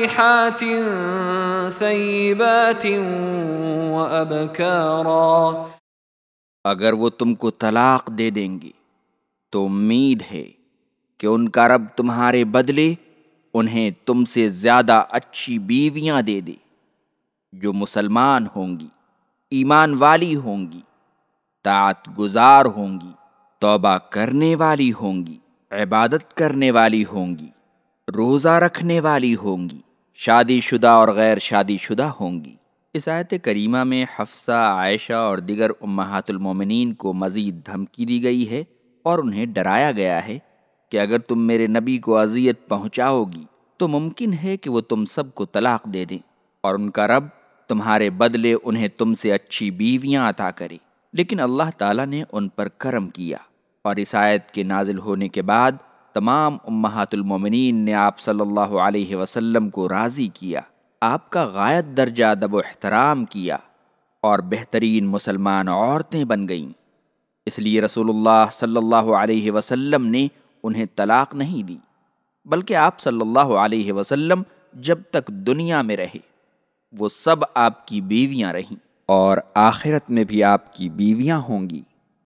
سائحات ثيبات وأبكارا. اگر وہ تم کو طلاق دے دیں گے، تو امید ہے کہ ان کا رب تمہارے بدلے انہیں تم سے زیادہ اچھی بیویاں دے دے، جو مسلمان ہوں گی، ایمان والی ہوں گی، طاعت گزار ہوں گی، توبہ کرنے والی ہوں گی، عبادت کرنے والی ہوں گی، روزہ رکھنے والی ہوں گی۔ شادی شدہ اور غیر شادی شدہ ہوں گی۔ اس آیت کریمہ میں حفصہ، عائشہ اور دیگر امہات المومنین کو مزید دھمکی دی گئی ہے اور انہیں ڈرایا گیا ہے کہ اگر تم میرے نبی کو اذیت پہنچاؤ گی تو ممکن ہے کہ وہ تم سب کو طلاق دے دیں اور ان کا رب تمہارے بدلے انہیں تم سے اچھی بیویاں عطا کرے۔ لیکن اللہ تعالیٰ نے ان پر کرم کیا اور اس آیت کے نازل ہونے کے بعد تمام امہات المومنین نے آپ صلی اللہ علیہ وسلم کو راضی کیا، آپ کا غائط درجہ ادب و احترام کیا اور بہترین مسلمان عورتیں بن گئیں۔ اس لیے رسول اللہ صلی اللہ علیہ وسلم نے انہیں طلاق نہیں دی، بلکہ آپ صلی اللہ علیہ وسلم جب تک دنیا میں رہے، وہ سب آپ کی بیویاں رہیں اور آخرت میں بھی آپ کی بیویاں ہوں گی۔